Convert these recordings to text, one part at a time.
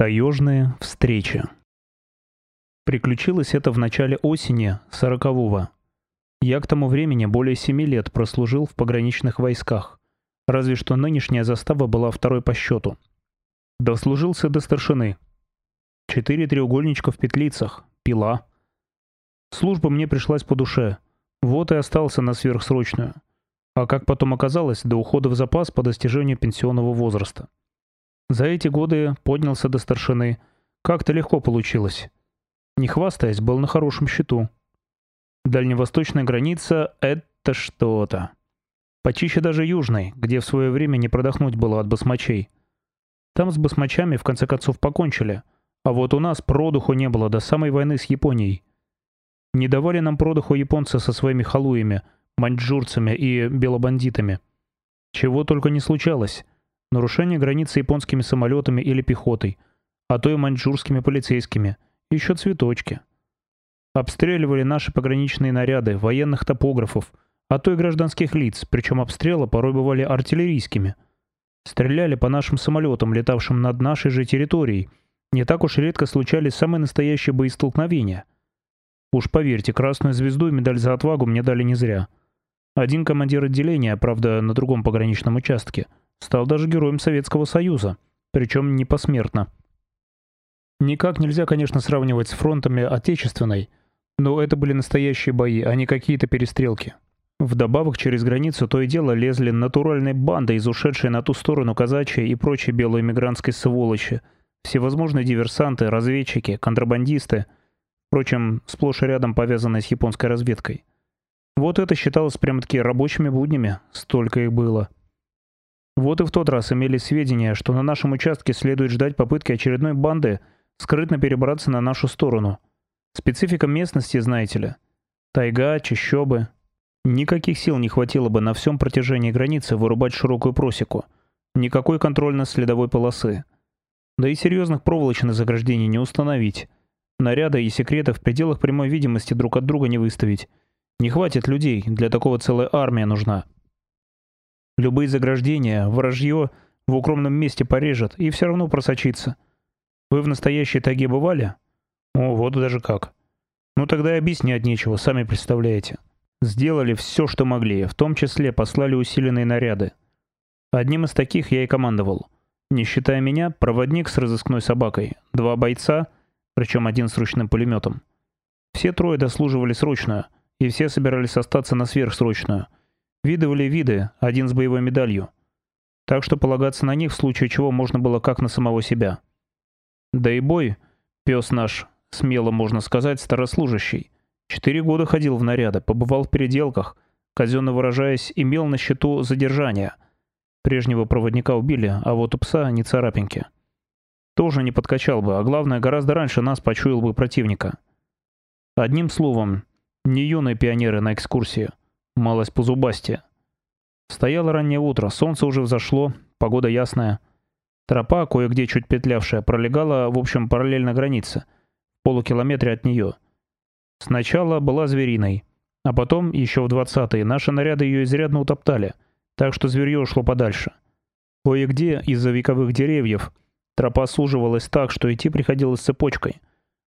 Таежные встречи. Приключилось это в начале осени сорокового. Я к тому времени более семи лет прослужил в пограничных войсках, разве что нынешняя застава была второй по счету. Дослужился до старшины. Четыре треугольничка в петлицах, пила. Служба мне пришлась по душе. Вот и остался на сверхсрочную. А как потом оказалось, до ухода в запас по достижению пенсионного возраста. За эти годы поднялся до старшины. Как-то легко получилось. Не хвастаясь, был на хорошем счету. Дальневосточная граница — это что-то. Почище даже южной, где в свое время не продохнуть было от басмачей. Там с басмачами в конце концов покончили. А вот у нас продуху не было до самой войны с Японией. Не давали нам продуху японцы со своими халуями, маньчжурцами и белобандитами. Чего только не случалось нарушение границы японскими самолетами или пехотой, а то и маньчжурскими полицейскими, еще цветочки. Обстреливали наши пограничные наряды, военных топографов, а то и гражданских лиц, причем обстрелы порой бывали артиллерийскими. Стреляли по нашим самолетам, летавшим над нашей же территорией. Не так уж редко случались самые настоящие боестолкновения. Уж поверьте, красную звезду и медаль за отвагу мне дали не зря. Один командир отделения, правда, на другом пограничном участке – Стал даже героем Советского Союза, причем не посмертно. Никак нельзя, конечно, сравнивать с фронтами Отечественной, но это были настоящие бои, а не какие-то перестрелки. Вдобавок через границу то и дело лезли натуральные банды из ушедшей на ту сторону казачьей и прочей белой эмигрантской сволочи, всевозможные диверсанты, разведчики, контрабандисты, впрочем, сплошь и рядом повязанные с японской разведкой. Вот это считалось прямо-таки рабочими буднями, столько их было. Вот и в тот раз имели сведения, что на нашем участке следует ждать попытки очередной банды скрытно перебраться на нашу сторону. Специфика местности, знаете ли. Тайга, чащобы. Никаких сил не хватило бы на всем протяжении границы вырубать широкую просеку. Никакой контрольно-следовой полосы. Да и серьезных проволочных заграждений не установить. Наряда и секреты в пределах прямой видимости друг от друга не выставить. Не хватит людей, для такого целая армия нужна. Любые заграждения, вражье в укромном месте порежет и все равно просочится. Вы в настоящей таге бывали? О, вот даже как. Ну тогда и объяснять нечего, сами представляете. Сделали все, что могли, в том числе послали усиленные наряды. Одним из таких я и командовал. Не считая меня, проводник с разыскной собакой, два бойца, причем один с ручным пулеметом. Все трое дослуживали срочную, и все собирались остаться на сверхсрочную – Видывали виды, один с боевой медалью. Так что полагаться на них в случае чего можно было как на самого себя. Да и бой, пес наш, смело можно сказать, старослужащий. Четыре года ходил в наряды, побывал в переделках, казенно выражаясь, имел на счету задержание. Прежнего проводника убили, а вот у пса не царапинки. Тоже не подкачал бы, а главное, гораздо раньше нас почуял бы противника. Одним словом, не юные пионеры на экскурсии – малость позубастия. Стояло раннее утро, солнце уже взошло, погода ясная. Тропа, кое-где чуть петлявшая, пролегала, в общем, параллельно границе, в полукилометре от нее. Сначала была звериной, а потом, еще в двадцатые, наши наряды ее изрядно утоптали, так что зверье ушло подальше. Кое-где из-за вековых деревьев тропа суживалась так, что идти приходилось цепочкой.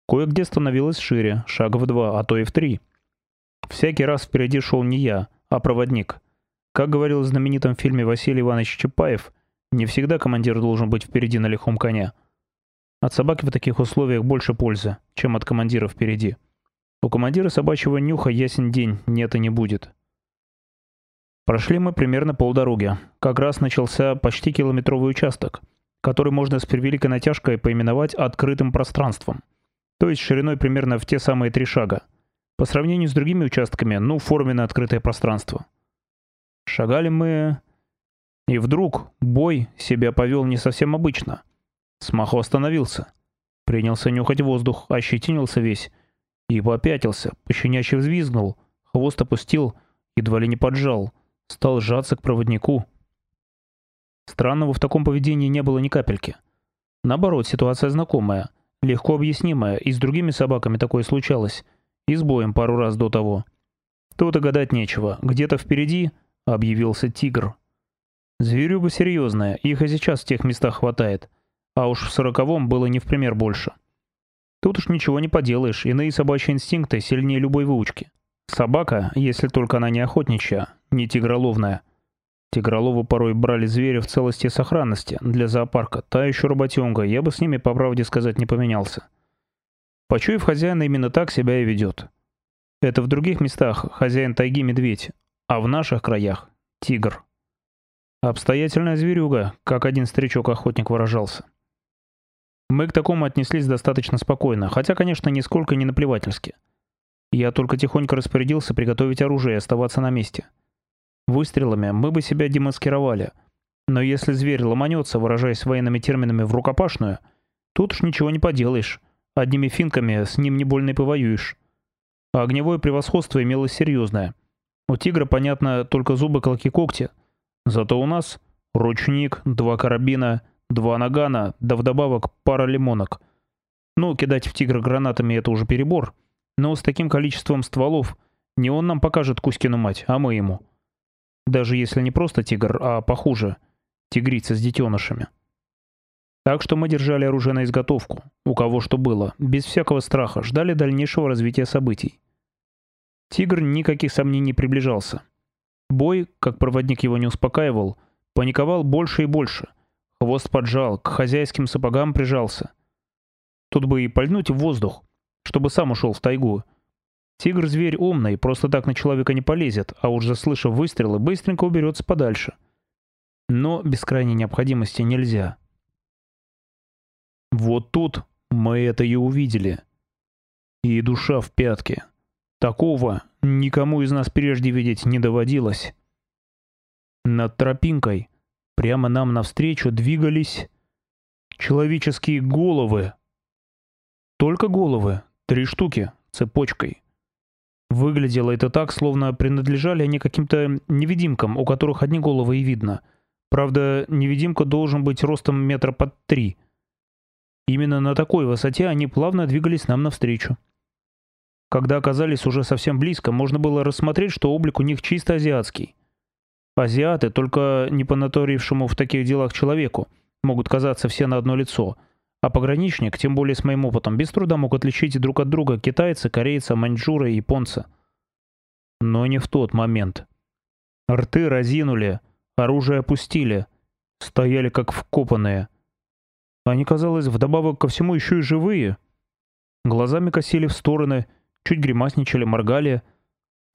Кое-где становилась шире, шаг в два, а то и в три. Всякий раз впереди шел не я, а проводник. Как говорил в знаменитом фильме Василий Иванович Чапаев, не всегда командир должен быть впереди на лихом коне. От собаки в таких условиях больше пользы, чем от командира впереди. У командира собачьего нюха ясен день нет и не будет. Прошли мы примерно полдороги. Как раз начался почти километровый участок, который можно с превеликой натяжкой поименовать открытым пространством. То есть шириной примерно в те самые три шага. По сравнению с другими участками, ну, форменно открытое пространство. Шагали мы... И вдруг бой себя повел не совсем обычно. Смаху остановился. Принялся нюхать воздух, ощетинился весь. И попятился, пощенячий взвизгнул, хвост опустил, едва ли не поджал. Стал сжаться к проводнику. Странного в таком поведении не было ни капельки. Наоборот, ситуация знакомая, легко объяснимая, и с другими собаками такое случалось. И с боем пару раз до того. Тут и гадать нечего. Где-то впереди объявился тигр. Зверюга серьезная, их и сейчас в тех местах хватает. а уж в сороковом было не в пример больше. Тут уж ничего не поделаешь, иные собачьи инстинкты сильнее любой выучки. Собака, если только она не охотничья, не тигроловная. Тигроловы порой брали зверя в целости и сохранности для зоопарка, та еще работенка, я бы с ними, по правде сказать, не поменялся. Почуяв хозяина, именно так себя и ведет. Это в других местах хозяин тайги медведь, а в наших краях — тигр. Обстоятельная зверюга, как один старичок-охотник выражался. Мы к такому отнеслись достаточно спокойно, хотя, конечно, нисколько не наплевательски. Я только тихонько распорядился приготовить оружие и оставаться на месте. Выстрелами мы бы себя демаскировали, но если зверь ломанется, выражаясь военными терминами в рукопашную, тут уж ничего не поделаешь, одними финками с ним не больно и повоюешь. А огневое превосходство имелось серьезное. У тигра, понятно, только зубы, клыки, когти. Зато у нас ручник, два карабина — два нагана, да вдобавок пара лимонок. Ну, кидать в тигра гранатами это уже перебор, но с таким количеством стволов не он нам покажет Кузькину мать, а мы ему. Даже если не просто тигр, а похуже, тигрица с детенышами. Так что мы держали оружие на изготовку, у кого что было, без всякого страха, ждали дальнейшего развития событий. Тигр никаких сомнений не приближался. Бой, как проводник его не успокаивал, паниковал больше и больше — Хвост поджал, к хозяйским сапогам прижался. Тут бы и пальнуть в воздух, чтобы сам ушел в тайгу. Тигр-зверь умный, просто так на человека не полезет, а уж заслышав выстрелы, быстренько уберется подальше. Но без крайней необходимости нельзя. Вот тут мы это и увидели. И душа в пятке. Такого никому из нас прежде видеть не доводилось. Над тропинкой Прямо нам навстречу двигались человеческие головы. Только головы, три штуки, цепочкой. Выглядело это так, словно принадлежали они каким-то невидимкам, у которых одни головы и видно. Правда, невидимка должен быть ростом метра под три. Именно на такой высоте они плавно двигались нам навстречу. Когда оказались уже совсем близко, можно было рассмотреть, что облик у них чисто азиатский. Азиаты, только не понаторившему в таких делах человеку, могут казаться все на одно лицо. А пограничник, тем более с моим опытом, без труда мог отличить друг от друга китайца, корейца, маньчжура и японца. Но не в тот момент. Рты разинули, оружие опустили, стояли как вкопанные. Они, казалось, вдобавок ко всему еще и живые. Глазами косили в стороны, чуть гримасничали, моргали —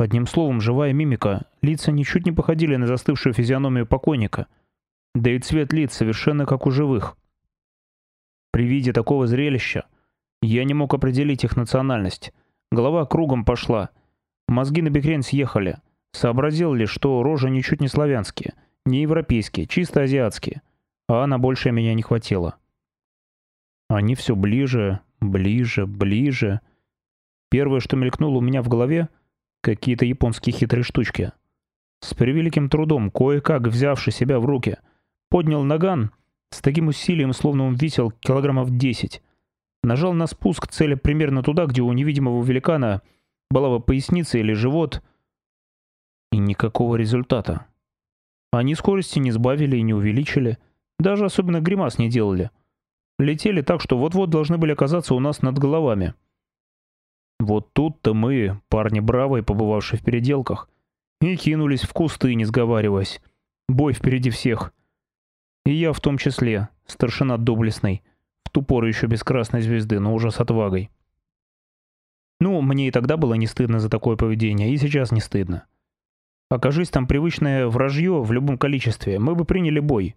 Одним словом, живая мимика. Лица ничуть не походили на застывшую физиономию покойника. Да и цвет лиц совершенно как у живых. При виде такого зрелища я не мог определить их национальность. Голова кругом пошла. Мозги на бекрень съехали. Сообразил ли, что рожи ничуть не славянские, не европейские, чисто азиатские. А на большее меня не хватило. Они все ближе, ближе, ближе. Первое, что мелькнуло у меня в голове — Какие-то японские хитрые штучки. С превеликим трудом, кое-как взявший себя в руки, поднял наган с таким усилием, словно он весил килограммов 10. Нажал на спуск, целя примерно туда, где у невидимого великана была бы поясница или живот. И никакого результата. Они скорости не сбавили и не увеличили. Даже особенно гримас не делали. Летели так, что вот-вот должны были оказаться у нас над головами. Вот тут-то мы, парни бравые, побывавшие в переделках, и кинулись в кусты, не сговариваясь. Бой впереди всех. И я в том числе, старшина доблестный, в ту пору еще без красной звезды, но уже с отвагой. Ну, мне и тогда было не стыдно за такое поведение, и сейчас не стыдно. Окажись там привычное вражье в любом количестве, мы бы приняли бой.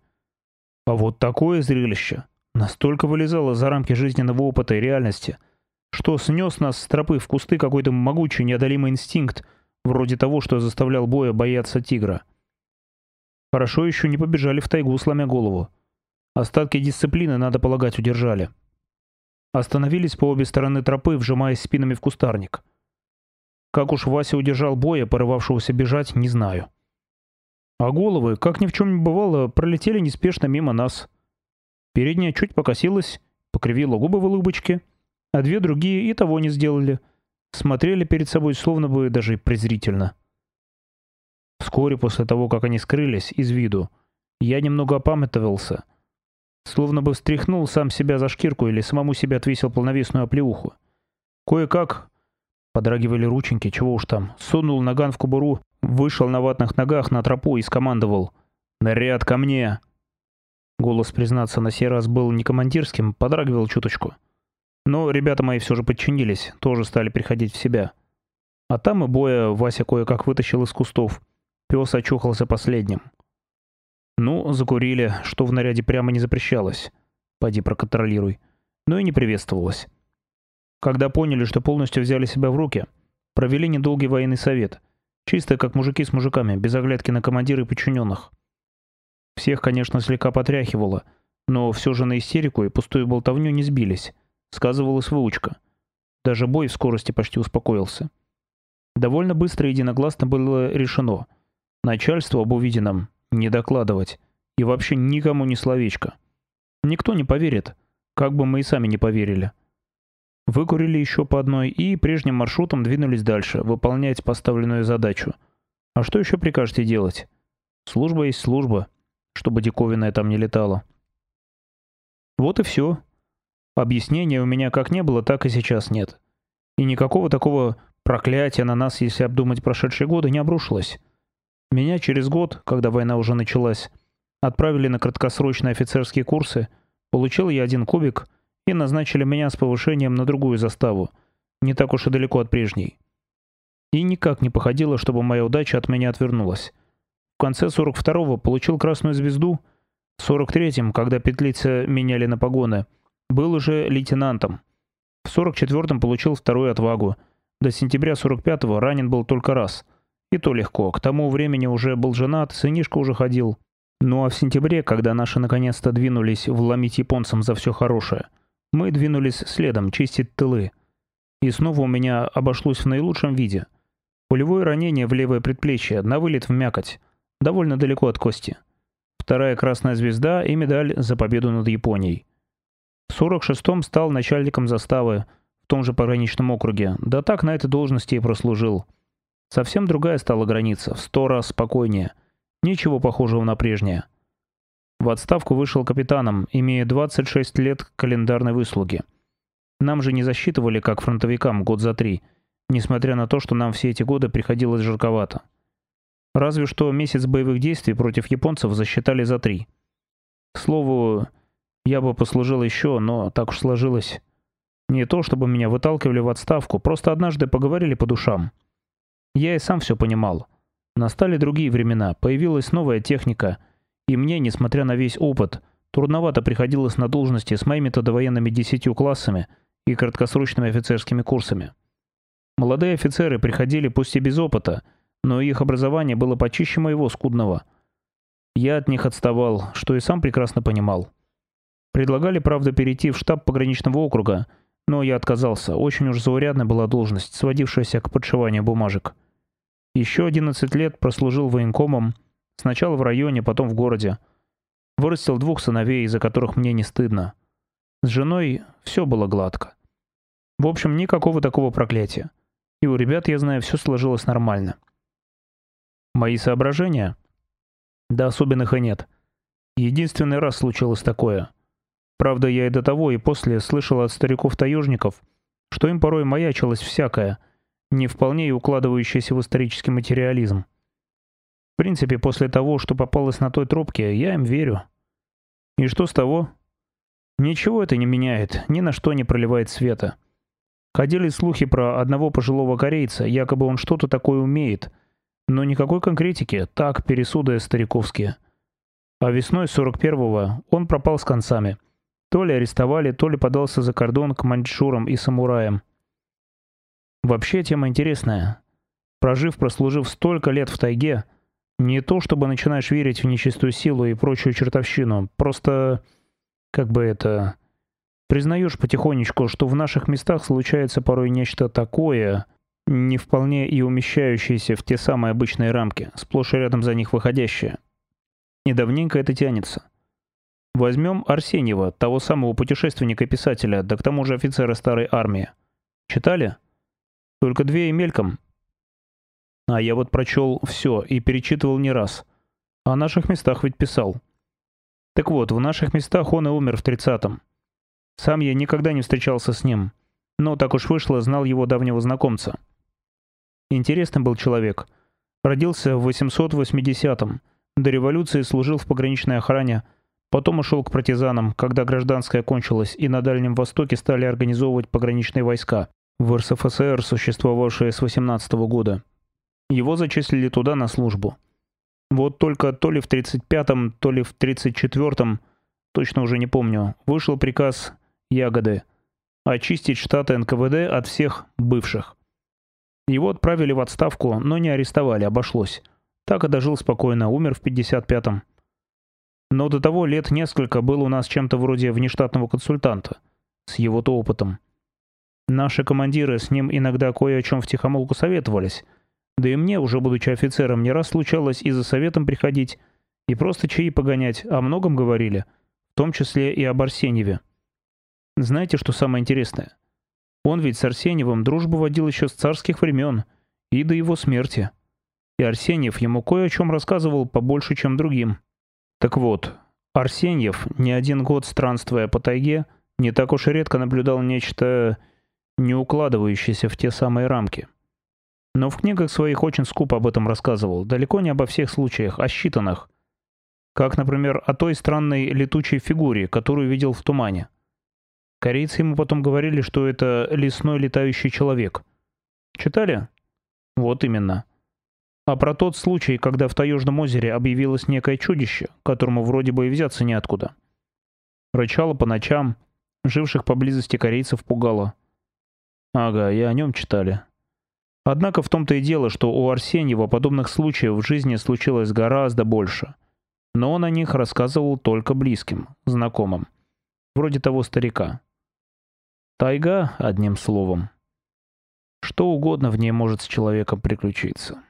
А вот такое зрелище настолько вылезало за рамки жизненного опыта и реальности — что снес нас с тропы в кусты какой-то могучий неодолимый инстинкт, вроде того, что заставлял боя бояться тигра. Хорошо еще не побежали в тайгу, сломя голову. Остатки дисциплины, надо полагать, удержали. Остановились по обе стороны тропы, вжимаясь спинами в кустарник. Как уж Вася удержал боя, порывавшегося бежать, не знаю. А головы, как ни в чем не бывало, пролетели неспешно мимо нас. Передняя чуть покосилась, покривила губы в улыбочке — а две другие и того не сделали. Смотрели перед собой словно бы даже презрительно. Вскоре после того, как они скрылись из виду, я немного опамятовался. Словно бы встряхнул сам себя за шкирку или самому себе отвесил полновесную оплеуху. Кое-как, подрагивали рученьки, чего уж там, сунул наган в кобуру, вышел на ватных ногах на тропу и скомандовал «Наряд ко мне!». Голос, признаться, на сей раз был не командирским, подрагивал чуточку. Но ребята мои все же подчинились, тоже стали приходить в себя. А там и боя Вася кое-как вытащил из кустов. Пес очухался последним. Ну, закурили, что в наряде прямо не запрещалось. Пойди проконтролируй. Но и не приветствовалось. Когда поняли, что полностью взяли себя в руки, провели недолгий военный совет. Чисто как мужики с мужиками, без оглядки на командира и подчиненных. Всех, конечно, слегка потряхивало, но все же на истерику и пустую болтовню не сбились. Сказывалась выучка. Даже бой в скорости почти успокоился. Довольно быстро и единогласно было решено. Начальству об увиденном не докладывать. И вообще никому ни словечко. Никто не поверит, как бы мы и сами не поверили. Выкурили еще по одной и прежним маршрутом двинулись дальше, выполнять поставленную задачу. А что еще прикажете делать? Служба есть служба, чтобы диковинная там не летала. Вот и все. Объяснения у меня как не было, так и сейчас нет. И никакого такого проклятия на нас, если обдумать прошедшие годы, не обрушилось. Меня через год, когда война уже началась, отправили на краткосрочные офицерские курсы, получил я один кубик и назначили меня с повышением на другую заставу, не так уж и далеко от прежней. И никак не походило, чтобы моя удача от меня отвернулась. Конце 42-го получил красную звезду, в 43-м, когда петлицы меняли на погоны, был уже лейтенантом. В 44-м получил вторую отвагу. До сентября 45-го ранен был только раз – и то легко. К тому времени уже был женат, сынишка уже ходил. Ну а в сентябре, когда наши наконец-то двинулись вломить японцам за все хорошее, мы двинулись следом чистить тылы. И снова у меня обошлось в наилучшем виде. Пулевое ранение в левое предплечье, на вылет в мякоть, довольно далеко от кости. Вторая красная звезда и медаль за победу над Японией. В 46-м стал начальником заставы в том же пограничном округе, да так на этой должности и прослужил. Совсем другая стала граница, в сто раз спокойнее. Ничего похожего на прежнее. В отставку вышел капитаном, имея 26 лет календарной выслуги. Нам же не засчитывали, как фронтовикам, год за три, несмотря на то, что нам все эти годы приходилось жарковато. Разве что месяц боевых действий против японцев засчитали за три. К слову, я бы послужил еще, но так уж сложилось. Не то, чтобы меня выталкивали в отставку, просто однажды поговорили по душам. Я и сам все понимал. Настали другие времена, появилась новая техника, и мне, несмотря на весь опыт, трудновато приходилось на должности с моими-то довоенными десятью классами и краткосрочными офицерскими курсами. Молодые офицеры приходили пусть и без опыта, но их образование было почище моего скудного. Я от них отставал, что и сам прекрасно понимал. Предлагали, правда, перейти в штаб пограничного округа, но я отказался, очень уж заурядная была должность, сводившаяся к подшиванию бумажек. Еще 11 лет прослужил военкомом, сначала в районе, потом в городе. Вырастил двух сыновей, из-за которых мне не стыдно. С женой все было гладко. В общем, никакого такого проклятия. И у ребят, я знаю, все сложилось нормально. Мои соображения? Да особенных и нет. Единственный раз случилось такое. Правда, я и до того, и после слышал от стариков-таежников, что им порой маячилось всякое — не вполне и укладывающийся в исторический материализм. В принципе, после того, что попалось на той тропке, я им верю. И что с того? Ничего это не меняет, ни на что не проливает света. Ходили слухи про одного пожилого корейца, якобы он что-то такое умеет, но никакой конкретики, так, пересуды стариковские. А весной 41-го он пропал с концами. То ли арестовали, то ли подался за кордон к маньчжурам и самураям. Вообще тема интересная. Прожив, прослужив столько лет в тайге, не то чтобы начинаешь верить в нечистую силу и прочую чертовщину, просто, как бы это... Признаешь потихонечку, что в наших местах случается порой нечто такое, не вполне и умещающееся в те самые обычные рамки, сплошь и рядом за них выходящее. И давненько это тянется. Возьмем Арсеньева, того самого путешественника-писателя, да к тому же офицера старой армии. Читали? Только две и мельком. А я вот прочел все и перечитывал не раз. О наших местах ведь писал. Так вот, в наших местах он и умер в тридцатом. Сам я никогда не встречался с ним, но так уж вышло, знал его давнего знакомца. Интересный был человек. Родился в 880-м. До революции служил в пограничной охране, потом ушел к партизанам, когда гражданская кончилась, и на Дальнем Востоке стали организовывать пограничные войска в РСФСР, существовавшие с 18 -го года. Его зачислили туда на службу. Вот только то ли в 35-м, то ли в 34-м, точно уже не помню, вышел приказ «Ягоды» очистить штаты НКВД от всех бывших. Его отправили в отставку, но не арестовали, обошлось. Так и дожил спокойно, умер в 55-м. Но до того лет несколько был у нас чем-то вроде внештатного консультанта, с его-то опытом. Наши командиры с ним иногда кое о чем втихомолку советовались – да и мне, уже будучи офицером, не раз случалось и за советом приходить, и просто чаи погонять, о многом говорили, в том числе и об Арсеньеве. Знаете, что самое интересное? Он ведь с Арсеньевым дружбу водил еще с царских времен и до его смерти. И Арсеньев ему кое о чем рассказывал побольше, чем другим. Так вот, Арсеньев, не один год странствуя по тайге, не так уж и редко наблюдал нечто не укладывающееся в те самые рамки. Но в книгах своих очень скупо об этом рассказывал, далеко не обо всех случаях, а считанных. Как, например, о той странной летучей фигуре, которую видел в тумане. Корейцы ему потом говорили, что это лесной летающий человек. Читали? Вот именно. А про тот случай, когда в Таежном озере объявилось некое чудище, которому вроде бы и взяться неоткуда. Рычало по ночам, живших поблизости корейцев пугало. Ага, и о нем читали. Однако в том-то и дело, что у Арсеньева подобных случаев в жизни случилось гораздо больше. Но он о них рассказывал только близким, знакомым. Вроде того старика. Тайга, одним словом. Что угодно в ней может с человеком приключиться.